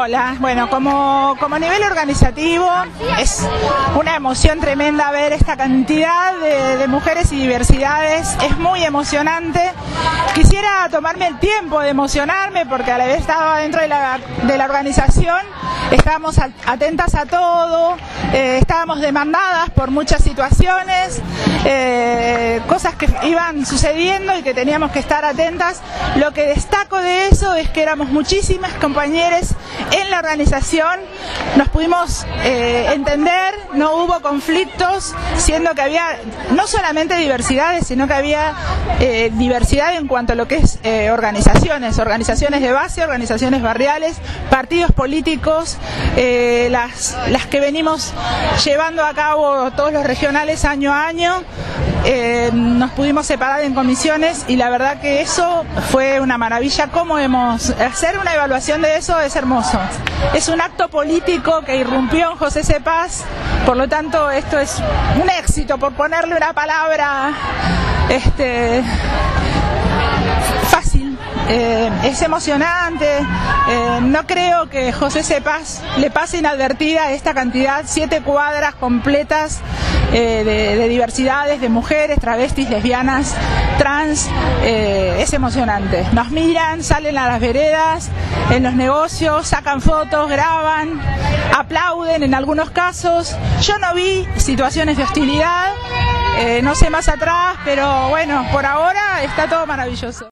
Hola, bueno, como, como nivel organizativo es una emoción tremenda ver esta cantidad de, de, mujeres y diversidades, es muy emocionante. Quisiera tomarme el tiempo de emocionarme porque a la vez estaba dentro de la, de la organización, estábamos atentas a todo, eh, estábamos demandadas por muchas situaciones, eh, cosas que iban sucediendo y que teníamos que estar atentas. Lo que destaco de eso es que éramos muchísimas compañeras en la organización, nos pudimos eh, entender, no hubo conflictos, siendo que había no solamente diversidades, sino que había eh, diversidad en cuanto a lo que es eh, organizaciones, organizaciones de base, organizaciones barriales, partidos políticos, las, que venimos llevando a cabo todos los regionales año a año. Nos pudimos separar en comisiones y la verdad que eso fue una maravilla. ¿Cómo hemos hacer una evaluación de eso es hermoso? Es un acto político que irrumpió José Cepaz, por lo tanto esto es un éxito, por ponerle una palabra este, fácil. Eh, es emocionante. Eh, no creo que José Cepaz le pase inadvertida esta cantidad, siete cuadras completas eh, de, diversidades, de mujeres, travestis, lesbianas, trans. es emocionante. Nos miran, salen a las veredas, en los negocios, sacan fotos, graban, aplauden en algunos casos. Yo no vi situaciones de hostilidad. no sé más atrás, pero bueno, por ahora está todo maravilloso.